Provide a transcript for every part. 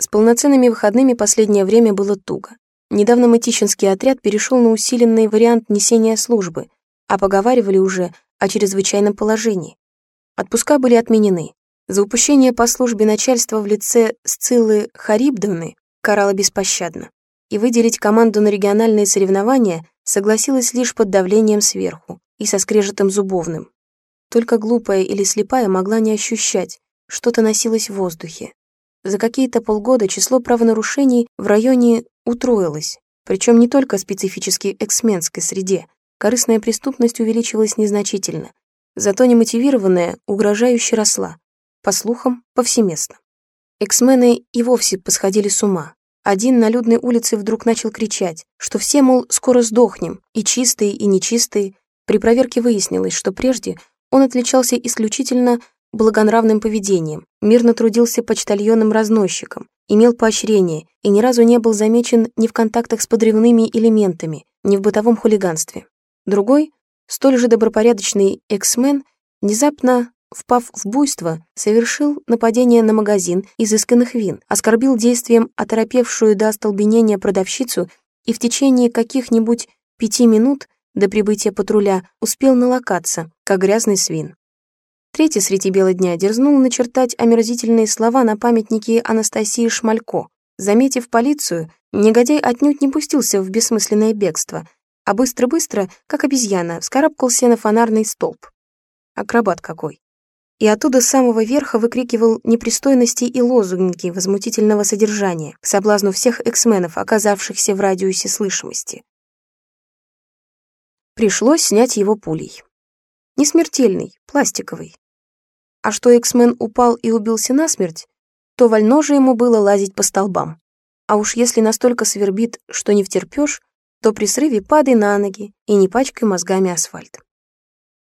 С полноценными выходными последнее время было туго. Недавно Мытищинский отряд перешел на усиленный вариант несения службы, а поговаривали уже о чрезвычайном положении. Отпуска были отменены. За упущение по службе начальства в лице Сциллы Харибдовны карало беспощадно. И выделить команду на региональные соревнования согласилась лишь под давлением сверху и со скрежетом зубовным. Только глупая или слепая могла не ощущать, что-то носилось в воздухе. За какие-то полгода число правонарушений в районе утроилось, причем не только в специфически эксменской среде. Корыстная преступность увеличивалась незначительно, зато немотивированная угрожающе росла, по слухам, повсеместно. Эксмены и вовсе посходили с ума. Один на людной улице вдруг начал кричать, что все, мол, скоро сдохнем, и чистые, и нечистые. При проверке выяснилось, что прежде он отличался исключительно благонравным поведением, мирно трудился почтальоном-разносчиком, имел поощрение и ни разу не был замечен ни в контактах с подрывными элементами, ни в бытовом хулиганстве. Другой, столь же добропорядочный эксмен, внезапно впав в буйство, совершил нападение на магазин изысканных вин, оскорбил действием оторопевшую до остолбенения продавщицу и в течение каких-нибудь пяти минут до прибытия патруля успел налокаться, как грязный свин. Третий среди бела дня дерзнул начертать омерзительные слова на памятнике Анастасии Шмалько. Заметив полицию, негодяй отнюдь не пустился в бессмысленное бегство, а быстро-быстро, как обезьяна, вскарабкался на фонарный столб. Акробат какой. И оттуда с самого верха выкрикивал непристойности и лозунги возмутительного содержания к соблазну всех эксменов, оказавшихся в радиусе слышимости. Пришлось снять его пулей. Не смертельный, пластиковый, а что Эксмен упал и убился насмерть, то вольно же ему было лазить по столбам. А уж если настолько свербит, что не втерпёшь, то при срыве падай на ноги и не пачкай мозгами асфальт.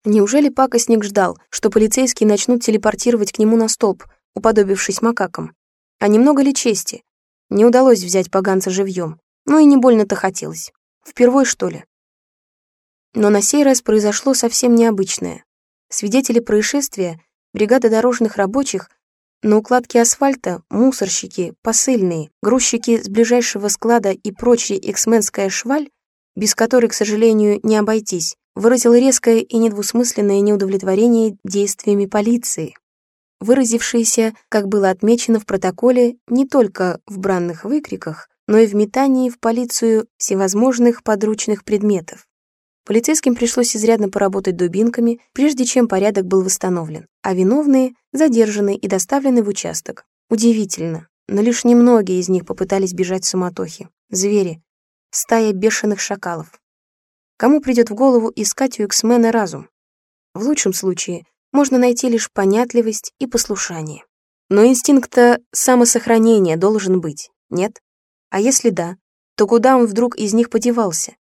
Неужели пакостник ждал, что полицейские начнут телепортировать к нему на столб, уподобившись макакам? А немного ли чести? Не удалось взять поганца живьем, но и не больно-то хотелось. Впервой, что ли? Но на сей раз произошло совсем необычное. Свидетели происшествия бригада дорожных рабочих, на укладке асфальта мусорщики, посыльные, грузчики с ближайшего склада и прочая эксменская шваль, без которой, к сожалению, не обойтись, выразил резкое и недвусмысленное неудовлетворение действиями полиции, выразившееся, как было отмечено в протоколе, не только в бранных выкриках, но и в метании в полицию всевозможных подручных предметов. Полицейским пришлось изрядно поработать дубинками, прежде чем порядок был восстановлен, а виновные задержаны и доставлены в участок. Удивительно, но лишь немногие из них попытались бежать в суматохе. Звери. Стая бешеных шакалов. Кому придет в голову искать у X-мена разум? В лучшем случае можно найти лишь понятливость и послушание. Но инстинкта самосохранения должен быть, нет? А если да, то куда он вдруг из них подевался?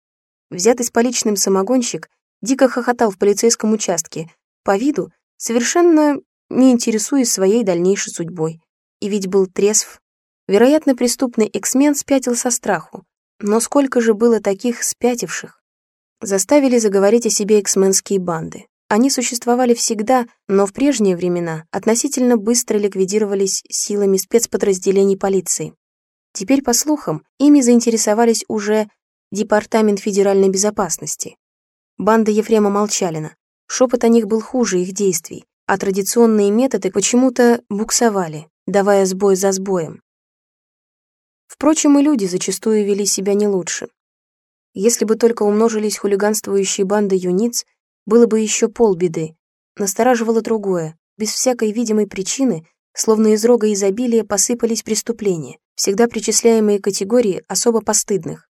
Взятый с поличным самогонщик дико хохотал в полицейском участке, по виду совершенно не интересуясь своей дальнейшей судьбой. И ведь был трезв. Вероятно, преступный эксмен спятил со страху. Но сколько же было таких спятивших? Заставили заговорить о себе эксменские банды. Они существовали всегда, но в прежние времена относительно быстро ликвидировались силами спецподразделений полиции. Теперь, по слухам, ими заинтересовались уже Департамент федеральной безопасности. Банда Ефрема Молчалина. Шепот о них был хуже их действий, а традиционные методы почему-то буксовали, давая сбой за сбоем. Впрочем, и люди зачастую вели себя не лучше. Если бы только умножились хулиганствующие банды юниц, было бы еще полбеды. Настораживало другое. Без всякой видимой причины, словно из рога изобилия, посыпались преступления, всегда причисляемые категории особо постыдных.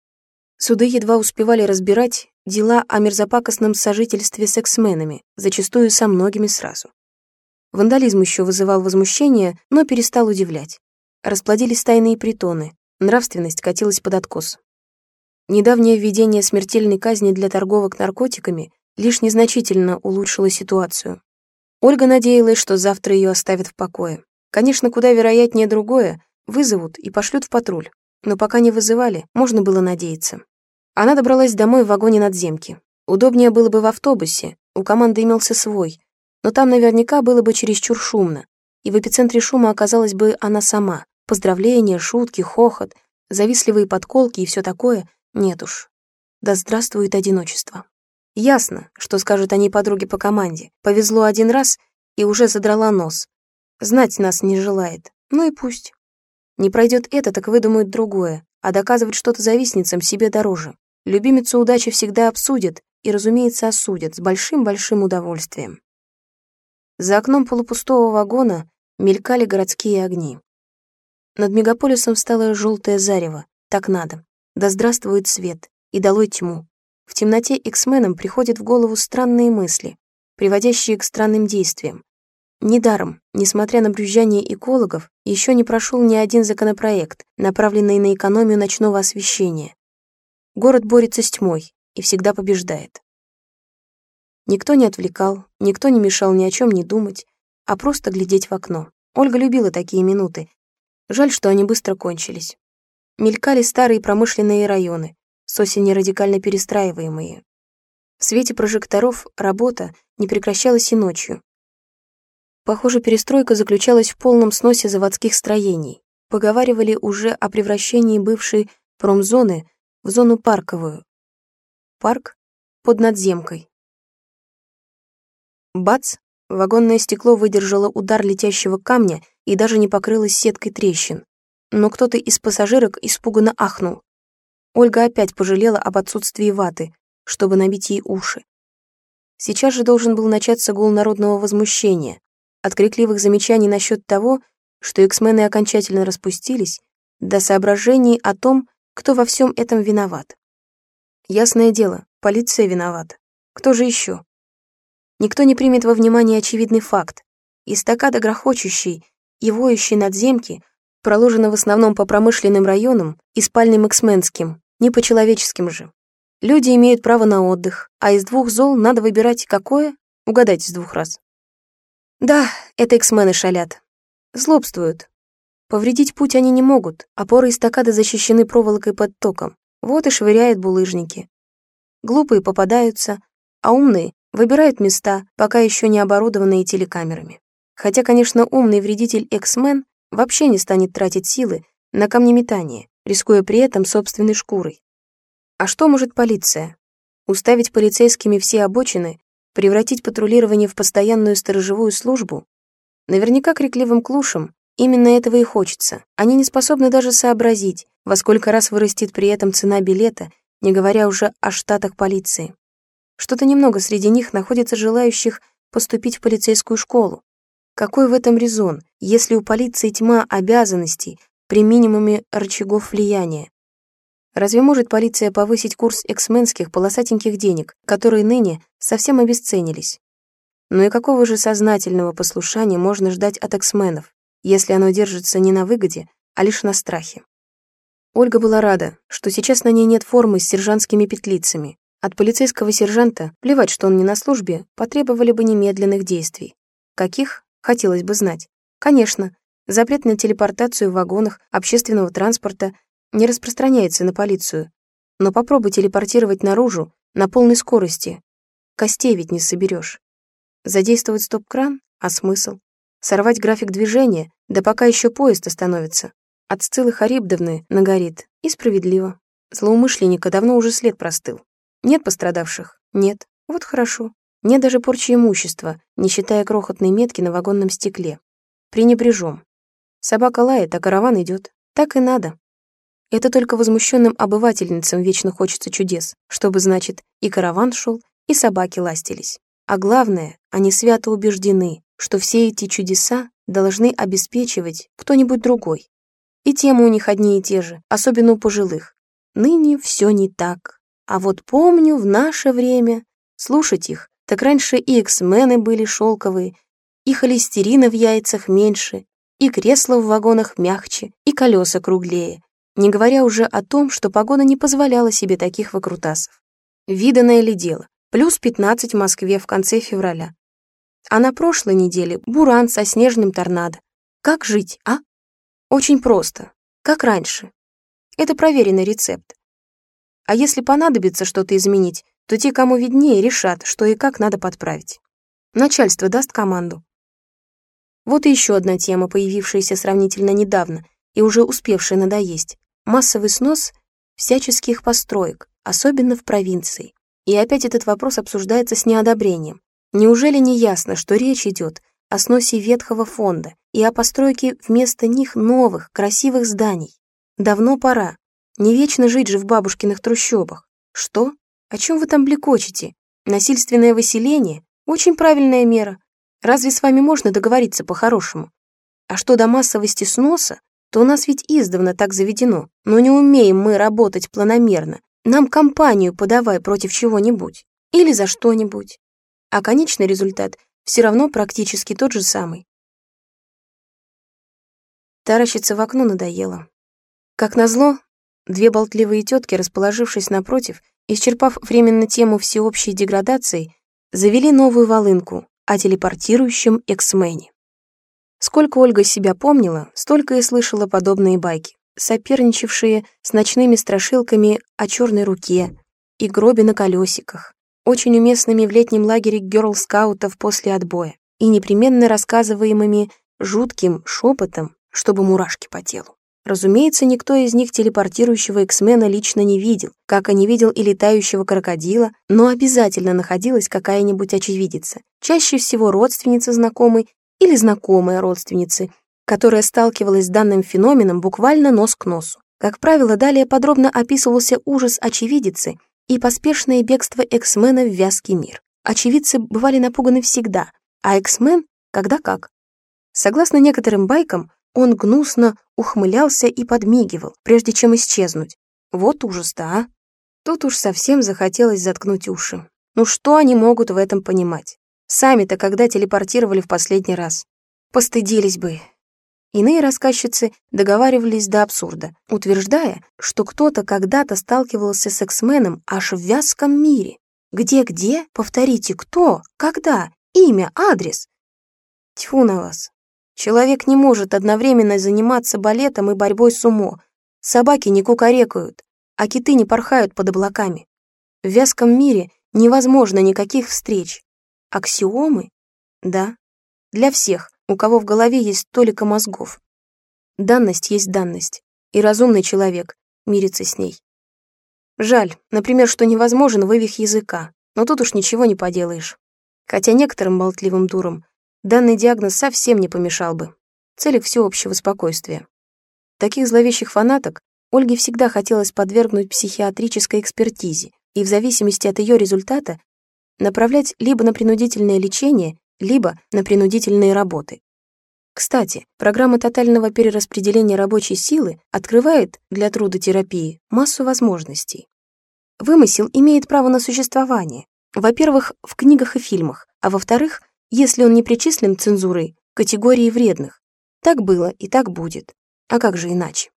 Суды едва успевали разбирать дела о мерзопакостном сожительстве с эксменами, зачастую со многими сразу. Вандализм еще вызывал возмущение, но перестал удивлять. Расплодились тайные притоны, нравственность катилась под откос. Недавнее введение смертельной казни для торговок наркотиками лишь незначительно улучшило ситуацию. Ольга надеялась, что завтра ее оставят в покое. Конечно, куда вероятнее другое, вызовут и пошлют в патруль. Но пока не вызывали, можно было надеяться. Она добралась домой в вагоне надземки. Удобнее было бы в автобусе, у команды имелся свой, но там наверняка было бы чересчур шумно, и в эпицентре шума оказалась бы она сама, поздравления, шутки, хохот, завистливые подколки и все такое нет уж. Да здравствует одиночество. Ясно, что скажут они подруге по команде. Повезло один раз и уже задрала нос. Знать нас не желает. Ну и пусть. Не пройдет это, так выдумают другое, а доказывать что-то завистницам себе дороже. Любимицу удачи всегда обсудят и, разумеется, осудят с большим-большим удовольствием. За окном полупустого вагона мелькали городские огни. Над мегаполисом стало желтое зарево. Так надо. Да здравствует свет. И долой тьму. В темноте X-менам приходят в голову странные мысли, приводящие к странным действиям. Недаром, несмотря на брюзжание экологов, еще не прошел ни один законопроект, направленный на экономию ночного освещения. Город борется с тьмой и всегда побеждает. Никто не отвлекал, никто не мешал ни о чем не думать, а просто глядеть в окно. Ольга любила такие минуты. Жаль, что они быстро кончились. Мелькали старые промышленные районы, с осени радикально перестраиваемые. В свете прожекторов работа не прекращалась и ночью. Похоже, перестройка заключалась в полном сносе заводских строений. Поговаривали уже о превращении бывшей промзоны в зону парковую. Парк под надземкой. Бац! Вагонное стекло выдержало удар летящего камня и даже не покрылось сеткой трещин. Но кто-то из пассажирок испуганно ахнул. Ольга опять пожалела об отсутствии ваты, чтобы набить ей уши. Сейчас же должен был начаться гул народного возмущения, от крикливых замечаний насчет того, что эксмены окончательно распустились, до соображений о том, кто во всем этом виноват. Ясное дело, полиция виновата. Кто же еще? Никто не примет во внимание очевидный факт. Эстакада грохочущей и воющей надземки проложена в основном по промышленным районам и спальным эксменским, не по-человеческим же. Люди имеют право на отдых, а из двух зол надо выбирать какое? Угадайте с двух раз. Да, это эксмены шалят. Злобствуют, Повредить путь они не могут, опоры эстакады защищены проволокой под током. Вот и швыряют булыжники. Глупые попадаются, а умные выбирают места, пока еще не оборудованные телекамерами. Хотя, конечно, умный вредитель X-Men вообще не станет тратить силы на камнеметание, рискуя при этом собственной шкурой. А что может полиция? Уставить полицейскими все обочины, превратить патрулирование в постоянную сторожевую службу? Наверняка крикливым клушам Именно этого и хочется. Они не способны даже сообразить, во сколько раз вырастет при этом цена билета, не говоря уже о штатах полиции. Что-то немного среди них находится желающих поступить в полицейскую школу. Какой в этом резон, если у полиции тьма обязанностей при минимуме рычагов влияния? Разве может полиция повысить курс эксменских полосатеньких денег, которые ныне совсем обесценились? Ну и какого же сознательного послушания можно ждать от эксменов? если оно держится не на выгоде, а лишь на страхе. Ольга была рада, что сейчас на ней нет формы с сержантскими петлицами. От полицейского сержанта, плевать, что он не на службе, потребовали бы немедленных действий. Каких? Хотелось бы знать. Конечно, запрет на телепортацию в вагонах общественного транспорта не распространяется на полицию. Но попробуй телепортировать наружу на полной скорости. Костей ведь не соберешь. Задействовать стоп-кран? А смысл? Сорвать график движения, да пока еще поезд остановится. От Сциллы Харибдовны нагорит. И справедливо. Злоумышленника давно уже след простыл. Нет пострадавших? Нет. Вот хорошо. Нет даже порчи имущества, не считая крохотной метки на вагонном стекле. Пренебрежем. Собака лает, а караван идет. Так и надо. Это только возмущенным обывательницам вечно хочется чудес, чтобы, значит, и караван шел, и собаки ластились. А главное, они свято убеждены, что все эти чудеса должны обеспечивать кто-нибудь другой. И темы у них одни и те же, особенно у пожилых. Ныне все не так. А вот помню, в наше время слушать их, так раньше и эксмены были шелковые, и холестерина в яйцах меньше, и кресла в вагонах мягче, и колеса круглее, не говоря уже о том, что погода не позволяла себе таких выкрутасов. Виданное ли дело? Плюс 15 в Москве в конце февраля. А на прошлой неделе буран со снежным торнадо. Как жить, а? Очень просто. Как раньше. Это проверенный рецепт. А если понадобится что-то изменить, то те, кому виднее, решат, что и как надо подправить. Начальство даст команду. Вот и еще одна тема, появившаяся сравнительно недавно, и уже успевшее надоесть, массовый снос всяческих построек, особенно в провинции. И опять этот вопрос обсуждается с неодобрением. Неужели не ясно, что речь идет о сносе ветхого фонда и о постройке вместо них новых, красивых зданий? Давно пора. Не вечно жить же в бабушкиных трущобах. Что? О чем вы там блекочете? Насильственное выселение? Очень правильная мера. Разве с вами можно договориться по-хорошему? А что до массовости сноса, то у нас ведь издавна так заведено. Но не умеем мы работать планомерно. Нам компанию подавай против чего-нибудь. Или за что-нибудь. А конечный результат все равно практически тот же самый. Таращиться в окно надоело. Как назло, две болтливые тетки, расположившись напротив, исчерпав временно тему всеобщей деградации, завели новую волынку о телепортирующем эксмене. Сколько Ольга себя помнила, столько и слышала подобные байки, соперничавшие с ночными страшилками о черной руке и гробе на колесиках, очень уместными в летнем лагере герл-скаутов после отбоя и непременно рассказываемыми жутким шепотом, чтобы мурашки по телу. Разумеется, никто из них телепортирующего Эксмена лично не видел, как и не видел и летающего крокодила, но обязательно находилась какая-нибудь очевидица, чаще всего родственница знакомой или знакомая родственницы, которая сталкивалась с данным феноменом буквально нос к носу. Как правило, далее подробно описывался ужас очевидицы и поспешное бегство Эксмена в вязкий мир. Очевидцы бывали напуганы всегда, а Эксмен — когда как. Согласно некоторым байкам, он гнусно ухмылялся и подмигивал, прежде чем исчезнуть. Вот ужас-то, а! Тут уж совсем захотелось заткнуть уши. Ну что они могут в этом понимать? Сами-то когда телепортировали в последний раз? Постыдились бы. Иные рассказчицы договаривались до абсурда, утверждая, что кто-то когда-то сталкивался с эксменом аж в вязком мире. Где-где? Повторите, кто? Когда? Имя? Адрес? Тьфу на вас. Человек не может одновременно заниматься балетом и борьбой с умо. Собаки не кукарекают, а киты не порхают под облаками. В вязком мире невозможно никаких встреч. Аксиомы? Да. Для всех, у кого в голове есть столько мозгов. Данность есть данность, и разумный человек мирится с ней. Жаль, например, что невозможен вывих языка, но тут уж ничего не поделаешь. Хотя некоторым болтливым дурам Данный диагноз совсем не помешал бы. Целик всеобщего спокойствия. Таких зловещих фанаток Ольге всегда хотелось подвергнуть психиатрической экспертизе и в зависимости от ее результата направлять либо на принудительное лечение, либо на принудительные работы. Кстати, программа тотального перераспределения рабочей силы открывает для трудотерапии массу возможностей. Вымысел имеет право на существование. Во-первых, в книгах и фильмах, а во-вторых, если он не причислен цензурой к категории вредных. Так было и так будет. А как же иначе?